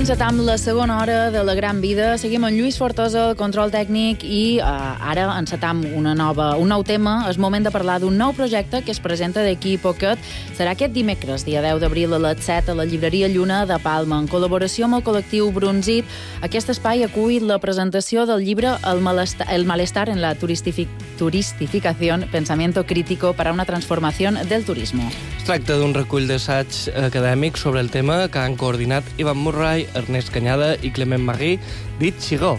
encetam la segona hora de la Gran Vida. Seguim amb Lluís Fortosa, el control tècnic, i uh, ara encetam una nova, un nou tema. És moment de parlar d'un nou projecte que es presenta d'aquí poquet. Serà aquest dimecres, dia 10 d'abril, a les 7, a la llibreria Lluna de Palma, en col·laboració amb el col·lectiu Brunzit. Aquest espai acull la presentació del llibre El malestar, el malestar en la turistificació, pensamiento crítico para una transformación del turismo. Es tracta d'un recull d'assaigs acadèmics sobre el tema que han coordinat Ivan Murray, Ernest Canyada i Clement Magui, dit Xigó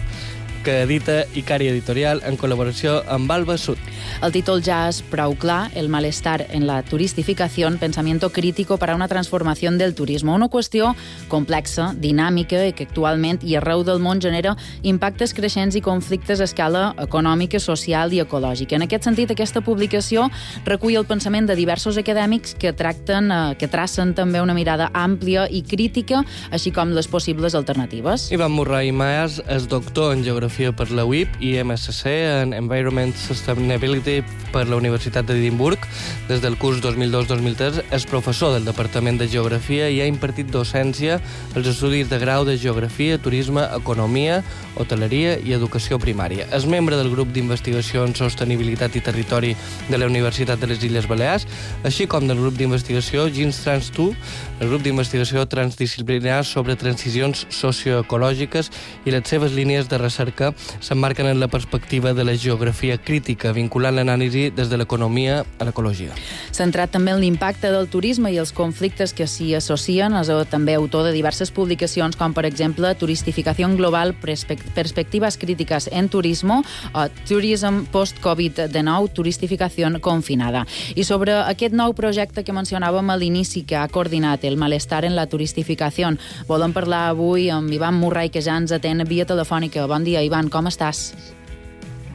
que edita Icari Editorial en col·laboració amb Alba Sud. El títol ja és prou clar, El malestar en la turistificació, pensamiento crítico para una transformació del turisme. Una qüestió complexa, dinàmica i que actualment i arreu del món genera impactes creixents i conflictes a escala econòmica, social i ecològica. En aquest sentit, aquesta publicació recull el pensament de diversos acadèmics que tracten, eh, que tracen també una mirada àmplia i crítica, així com les possibles alternatives. Ivan Murray Maes és doctor en Geografia Geografia per la UIP i MSc en Environment Sustainability per la Universitat d'Edimburg. Des del curs 2002-2003 és professor del Departament de Geografia i ha impartit docència als estudis de grau de Geografia, Turisme, Economia, Hoteleria i Educació Primària. És membre del grup d'investigació en Sostenibilitat i Territori de la Universitat de les Illes Balears, així com del grup d'investigació Gins Trans 2, el grup d'investigació transdisciplinar sobre transicions socioecològiques i les seves línies de recerca que s'emmarquen en la perspectiva de la geografia crítica, vinculant l'anàlisi des de l'economia a l'ecologia. Centrat també en l'impacte del turisme i els conflictes que s'hi associen, és també autor de diverses publicacions, com per exemple Turistificació global, perspectives crítiques en turismo, o Tourism post-Covid-19, turistificació confinada. I sobre aquest nou projecte que mencionàvem a l'inici, que ha coordinat el malestar en la turistificació, volem parlar avui amb Ivan Murray, que ja ens atén via telefònica. Bon dia, Ivan, com estàs?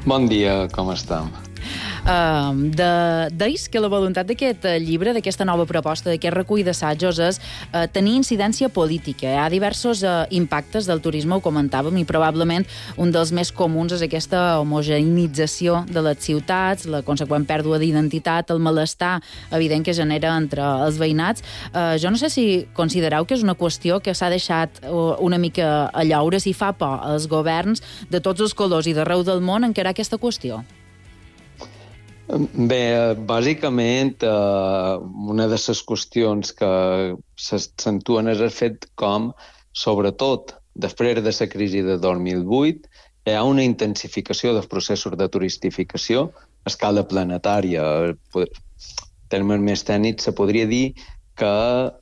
Bon dia, com estem? Uh, de, deis que la voluntat d'aquest eh, llibre, d'aquesta nova proposta, d'aquest recull d'assajos és uh, tenir incidència política. Hi ha diversos uh, impactes del turisme, ho comentàvem, i probablement un dels més comuns és aquesta homogenització de les ciutats, la conseqüent pèrdua d'identitat, el malestar evident que genera entre els veïnats. Uh, jo no sé si considereu que és una qüestió que s'ha deixat una mica a llaure, si fa por als governs de tots els colors i d'arreu del món encarar aquesta qüestió. Bé, bàsicament, eh, una de les qüestions que s'acentuen és el fet com, sobretot després de la crisi de 2008, hi ha una intensificació dels processos de turistificació a escala planetària. En termes més tècnics, se podria dir que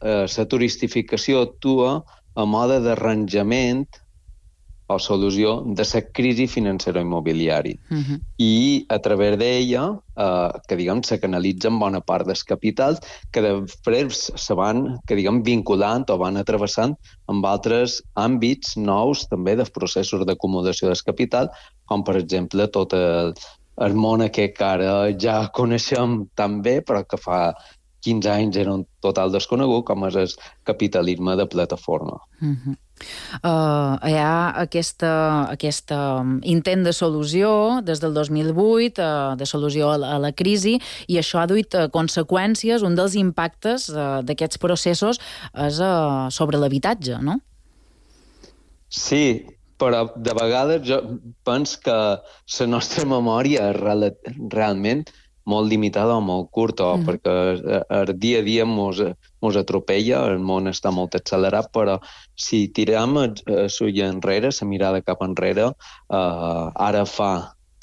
eh, turistificació actua a mode d'arranjament o solució de la crisi financera immobiliària. Uh -huh. I a través d'ella, eh, que diguem, se canalitzen bona part dels capitals que després se van, que diguem, vinculant o van atravessant amb altres àmbits nous també dels processos d'acomodació del capital, com per exemple tot el, el món aquest que ara ja coneixem tan bé, però que fa 15 anys era un total desconegut, com és el capitalisme de plataforma. Uh -huh. Uh, hi ha aquesta, aquesta um, intent de solució des del 2008, uh, de solució a la, a la crisi, i això ha duit uh, conseqüències. Un dels impactes uh, d'aquests processos és uh, sobre l'habitatge, no? Sí, però de vegades jo penso que la nostra memòria real, realment molt limitada o molt curta, mm. perquè eh, el dia a dia mos, mos atropella, el món està molt accelerat, però si tirem l'ull enrere, la mirada cap enrere, eh, ara fa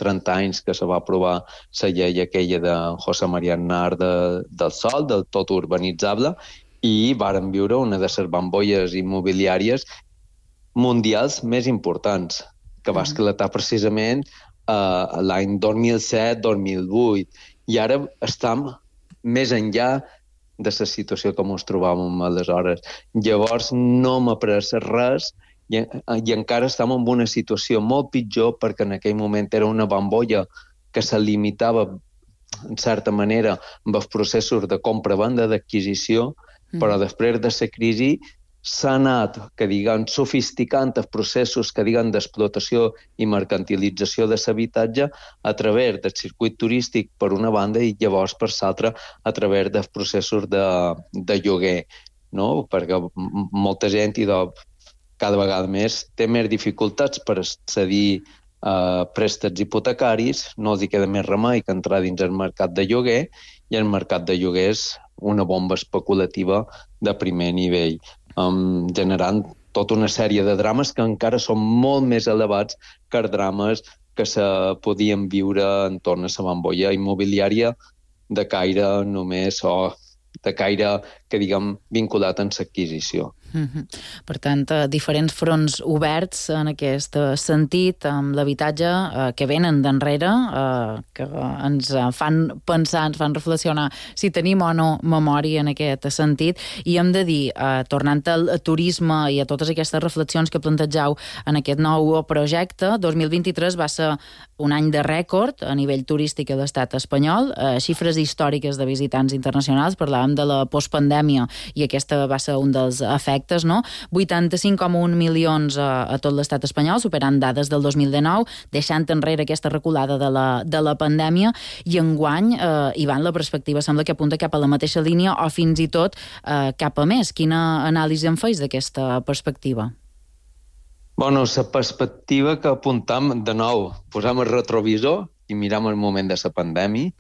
30 anys que se va aprovar la llei aquella de José María Aznar de, del sol, del tot urbanitzable, i varen viure una de les bambolles immobiliàries mundials més importants, que va esclatar precisament uh, l'any 2007-2008 i ara estem més enllà de la situació que ens trobàvem aleshores. Llavors no m'ha pres res i, i encara estem en una situació molt pitjor perquè en aquell moment era una bambolla que se limitava en certa manera amb els processos de compra-venda, d'adquisició, mm. però després de la crisi s'ha anat, que diguem, sofisticant els processos que diguen d'explotació i mercantilització de l'habitatge a través del circuit turístic per una banda i llavors per l'altra a través dels processos de, de lloguer, no? perquè molta gent i cada vegada més té més dificultats per accedir a préstecs hipotecaris, no els hi queda més remei que entrar dins el mercat de lloguer i el mercat de lloguer és una bomba especulativa de primer nivell, um, generant tota una sèrie de drames que encara són molt més elevats que els drames que se podien viure en torn a la bombolla immobiliària de caire només o de caire que diguem vinculat en l'adquisició. -hmm. Per tant, eh, diferents fronts oberts en aquest sentit, amb l'habitatge eh, que venen d'enrere, eh, que ens fan pensar, ens fan reflexionar si tenim o no memòria en aquest sentit, i hem de dir, eh, tornant al turisme i a totes aquestes reflexions que plantejau en aquest nou projecte, 2023 va ser un any de rècord a nivell turístic a l'estat espanyol, eh, xifres històriques de visitants internacionals, parlàvem de la postpandèmia i aquesta va ser un dels efectes projectes, no? 85,1 milions a, a tot l'estat espanyol, superant dades del 2019, deixant enrere aquesta reculada de la, de la pandèmia, i enguany, eh, Ivan, la perspectiva sembla que apunta cap a la mateixa línia o fins i tot eh, cap a més. Quina anàlisi en feis d'aquesta perspectiva? Bueno, la perspectiva que apuntam, de nou, posam el retrovisor i miram el moment de la pandèmia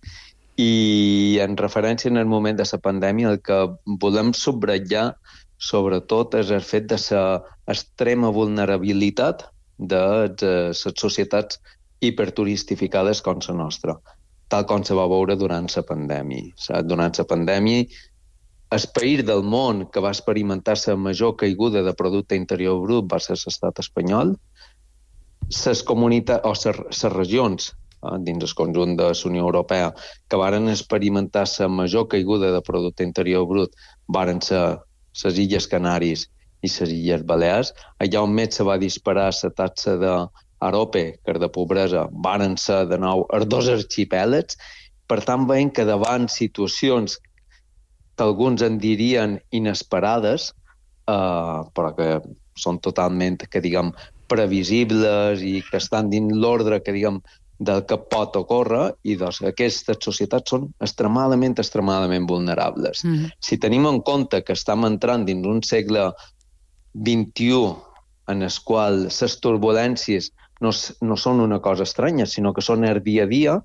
i en referència en el moment de la pandèmia el que volem subratllar sobretot és el fet de la extrema vulnerabilitat de les societats hiperturistificades com la nostra, tal com se va veure durant la pandèmia. Durant la pandèmia, el país del món que va experimentar la major caiguda de producte interior brut va ser l'estat espanyol, les comunitats o les regions eh, dins el conjunt de la Unió Europea que varen experimentar la major caiguda de producte interior brut varen ser les Illes Canàries i les Illes Balears, allà on més se va disparar la taxa de arope, que de pobresa, varen ser de nou els dos arxipèlets. Per tant, veiem que davant situacions que alguns en dirien inesperades, eh, però que són totalment, que diguem, previsibles i que estan dins l'ordre, que diguem, del que pot ocórrer i doncs, aquestes societats són extremadament, extremadament vulnerables. Mm -hmm. Si tenim en compte que estem entrant dins un segle XXI en el qual les turbulències no, no són una cosa estranya, sinó que són el dia a dia,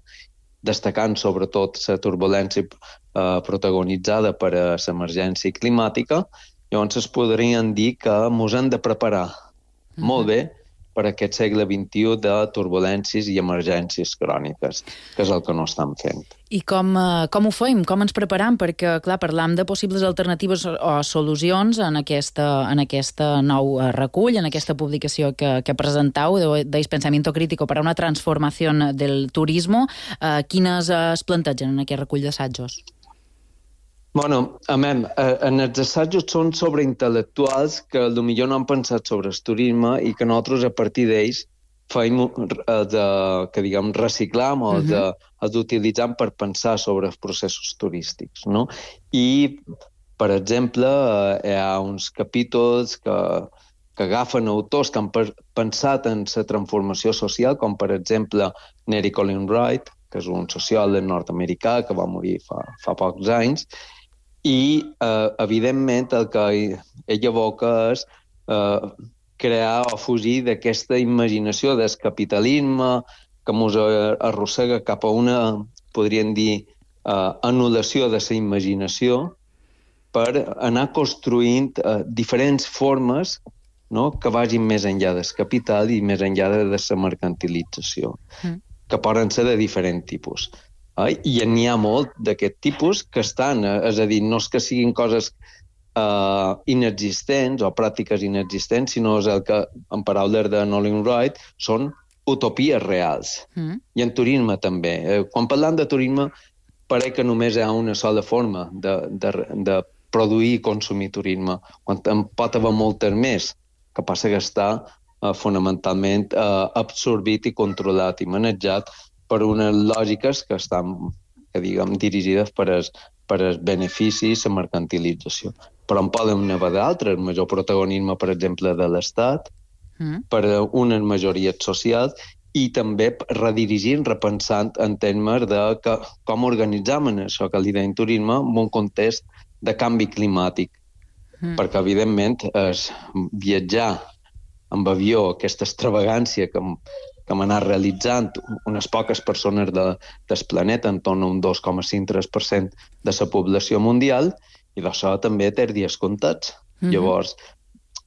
destacant sobretot la turbulència eh, protagonitzada per l'emergència climàtica, llavors es podrien dir que ens hem de preparar mm -hmm. molt bé per aquest segle XXI de turbulències i emergències cròniques, que és el que no estan fent. I com, eh, com ho fem? Com ens preparam? Perquè, clar, parlam de possibles alternatives o solucions en aquesta, en aquesta nou eh, recull, en aquesta publicació que, que presentau, d'Eix Pensamiento Crítico per a una transformació del turisme. Eh, quines es plantegen en aquest recull d'assajos? Bueno, amem, eh, en els assajos són sobre intel·lectuals que millor no han pensat sobre el turisme i que nosaltres a partir d'ells feim eh, de, que diguem reciclam o uh -huh. de, els utilitzam per pensar sobre els processos turístics, no? I, per exemple, eh, hi ha uns capítols que, que agafen autors que han pensat en la transformació social, com per exemple Nery Colin Wright, que és un sociòleg nord-americà que va morir fa, fa pocs anys, i, eh, evidentment, el que ell evoca és eh, crear o fugir d'aquesta imaginació del capitalisme que ens arrossega cap a una, podríem dir, eh, anul·lació de la imaginació per anar construint eh, diferents formes no? que vagin més enllà del capital i més enllà de la mercantilització, mm. que poden ser de diferent tipus. Eh? I n'hi ha molt d'aquest tipus que estan, eh, és a dir, no és que siguin coses eh, inexistents o pràctiques inexistents, sinó és el que, en paraules de Nolan Wright, són utopies reals. Mm. I en turisme també. Eh, quan parlam de turisme, pareix que només hi ha una sola forma de, de, de produir i consumir turisme, quan en pot haver moltes més, que passa que està eh, fonamentalment eh, absorbit i controlat i manejat per unes lògiques que estan, que diguem, dirigides per als per als beneficis, la mercantilització. Però en poden haver d'altres, major protagonisme, per exemple, de l'Estat, mm. per unes majories socials, i també redirigint, repensant en termes de que, com organitzam això que li deien turisme en un context de canvi climàtic. Mm. Perquè, evidentment, és viatjar amb avió, aquesta extravagància que, que hem anat realitzant unes poques persones de, del planeta, en torn a un 2,5-3% de la població mundial, i d'això també té dies comptats. Mm -hmm. Llavors,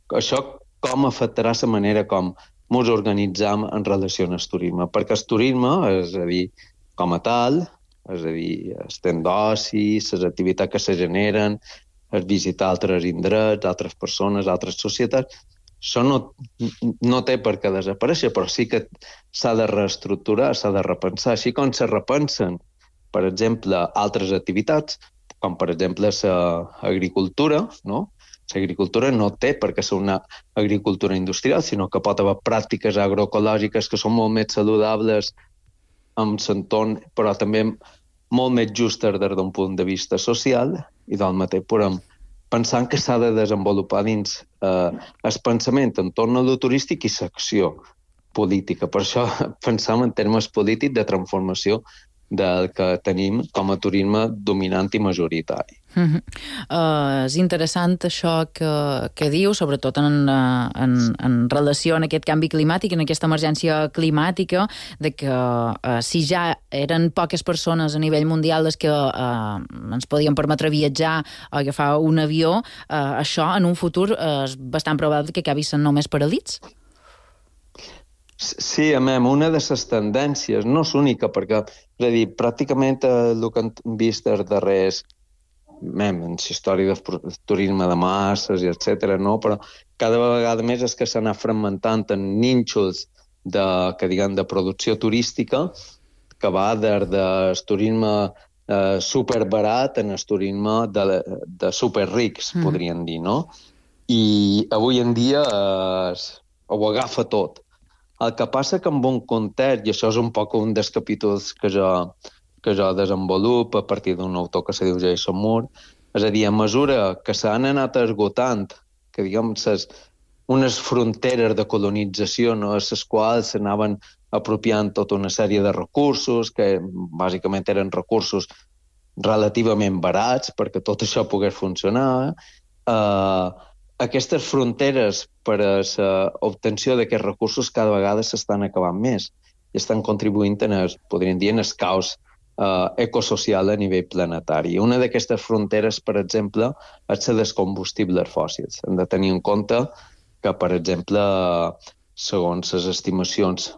això com afectarà la manera com ens organitzam en relació al turisme? Perquè el turisme, és a dir, com a tal, és a dir, estem d'oci, les activitats que se generen, es visitar altres indrets, altres persones, altres societats, això no, no té per què desaparèixer, però sí que s'ha de reestructurar, s'ha de repensar. Així com se repensen, per exemple, altres activitats, com per exemple l'agricultura, no? L'agricultura no té per què ser una agricultura industrial, sinó que pot haver pràctiques agroecològiques que són molt més saludables amb l'entorn, però també molt més justes des d'un punt de vista social i del mateix podem pensant que s'ha de desenvolupar dins eh, el pensament en torn a lo turístic i l'acció política. Per això pensam en termes polítics de transformació del que tenim com a turisme dominant i majoritari. Uh -huh. uh, és interessant això que, que diu, sobretot en, uh, en, en relació amb aquest canvi climàtic, en aquesta emergència climàtica, de que uh, si ja eren poques persones a nivell mundial les que uh, ens podien permetre viatjar o agafar un avió, uh, això en un futur uh, és bastant probable que acabi sent només per elits? Sí, a mem, una de les tendències, no és única, perquè, és a dir, pràcticament eh, el que hem vist els darrers, mem, en la història del turisme de masses i etc. no? però cada vegada més és que s'ha fragmentant en nínxols de, que diguem, de producció turística que va des del turisme eh, superbarat en el turisme de, de superrics, mm. podríem dir, no? I avui en dia eh, ho agafa tot el que passa que amb un context, i això és un poc un dels capítols que jo, que jo desenvolupo a partir d'un autor que se diu Jason Moore, és a dir, a mesura que s'han anat esgotant, que diguem, ses, unes fronteres de colonització no, a les quals s'anaven apropiant tota una sèrie de recursos, que bàsicament eren recursos relativament barats perquè tot això pogués funcionar, eh, aquestes fronteres per a l'obtenció d'aquests recursos cada vegada s'estan acabant més i estan contribuint en el, podríem dir, en el caos eh, ecosocial a nivell planetari. Una d'aquestes fronteres, per exemple, és la dels combustibles fòssils. Hem de tenir en compte que, per exemple, segons les estimacions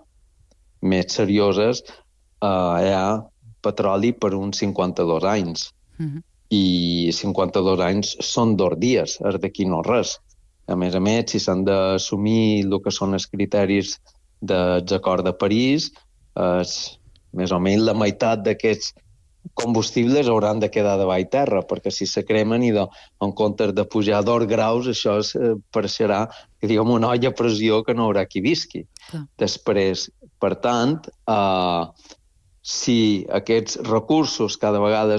més serioses, eh, hi ha petroli per uns 52 anys. Mm -hmm i 52 anys són dos dies, és d'aquí no res. A més a més, si s'han d'assumir el que són els criteris dels acords de París, és més o menys la meitat d'aquests combustibles hauran de quedar de baix terra, perquè si se cremen i de, en comptes de pujar dos graus, això es, eh, pareixerà diguem, una olla a pressió que no haurà qui visqui. Ah. Després, per tant, eh, si aquests recursos cada vegada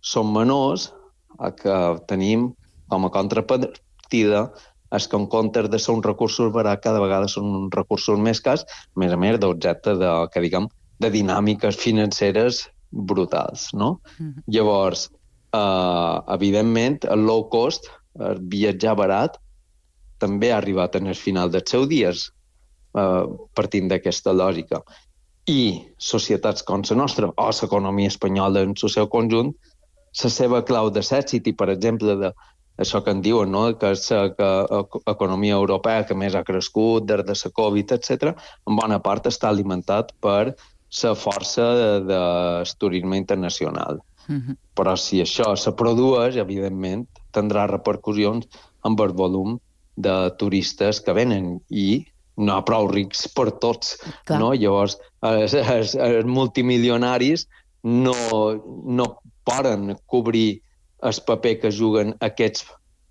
són menors a que tenim com a contrapartida és que en comptes de ser uns recursos barats, cada vegada són uns recursos més cars, a més a més d'objecte de, que diguem, de dinàmiques financeres brutals, no? Mm -hmm. Llavors, eh, evidentment, el low cost, el viatjar barat, també ha arribat en el final dels seus dies, eh, partint d'aquesta lògica. I societats com la nostra, o l'economia espanyola en el seu conjunt, la seva clau de d'èxit i, per exemple, de, això que en diuen, no? que és l'economia europea que més ha crescut des de la Covid, etc., en bona part està alimentat per la força de, de turisme internacional. Mm -hmm. Però si això se produeix, evidentment, tindrà repercussions amb el volum de turistes que venen i no prou rics per tots. Clar. No? Llavors, els, els, els multimilionaris no, no poden cobrir el paper que juguen aquests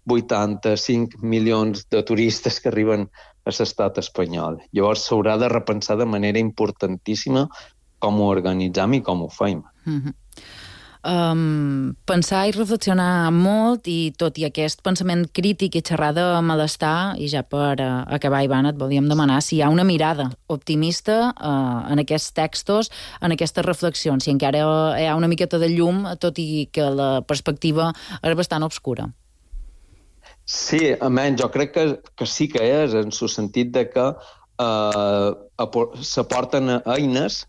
85 milions de turistes que arriben a l'estat espanyol. Llavors s'haurà de repensar de manera importantíssima com ho organitzam i com ho fem. Mm -hmm um, pensar i reflexionar molt i tot i aquest pensament crític i xerrar de malestar, i ja per uh, acabar, Ivan, et volíem demanar si hi ha una mirada optimista uh, en aquests textos, en aquestes reflexions, si encara hi ha una miqueta de llum, tot i que la perspectiva és bastant obscura. Sí, almenys jo crec que, que sí que és, en el sentit de que eh, s'aporten eines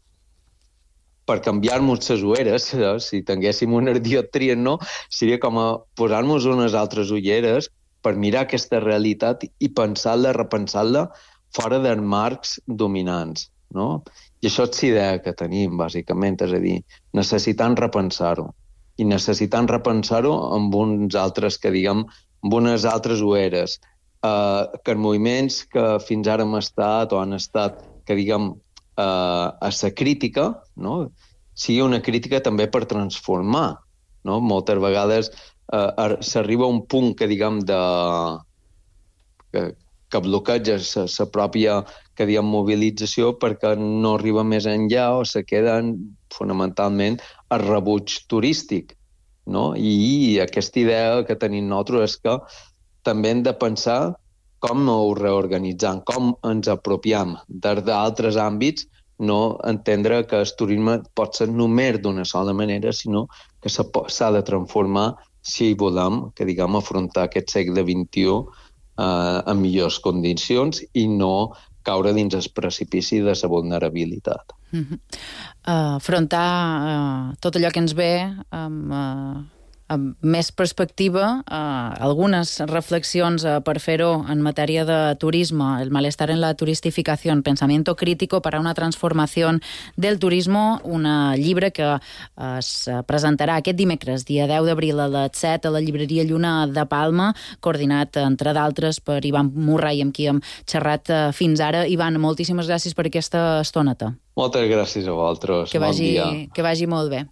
per canviar-nos les ulleres, eh? si tinguéssim una dioptria no, seria com posar-nos unes altres ulleres per mirar aquesta realitat i pensar-la, repensar-la fora dels marcs dominants. No? I això és l'idea que tenim, bàsicament, és a dir, necessitant repensar-ho. I necessitant repensar-ho amb uns altres, que diguem, amb unes altres ulleres, eh, que els moviments que fins ara hem estat o han estat, que diguem, eh, a la crítica, no? sigui una crítica també per transformar. No? Moltes vegades eh, s'arriba a un punt que, diguem, de, que, que bloqueja la pròpia que diguem, mobilització perquè no arriba més enllà o se queden fonamentalment a rebuig turístic. No? I aquesta idea que tenim nosaltres és que també hem de pensar com ho reorganitzam, com ens apropiem des d'altres àmbits no entendre que el turisme pot ser només d'una sola manera, sinó que s'ha de transformar si volem, que diguem, afrontar aquest segle XXI eh, en millors condicions i no caure dins el precipici de la vulnerabilitat. Uh -huh. uh, afrontar uh, tot allò que ens ve amb uh, amb més perspectiva, eh, algunes reflexions eh, per fer-ho en matèria de turisme, el malestar en la turistificació, pensamiento crítico para una transformació del turisme, un llibre que eh, es presentarà aquest dimecres, dia 10 d'abril a les 7 a la llibreria Lluna de Palma, coordinat, entre d'altres, per Ivan Murray, amb qui hem xerrat eh, fins ara. Ivan, moltíssimes gràcies per aquesta estoneta. Moltes gràcies a vosaltres. Que vagi, bon dia. Que vagi molt bé.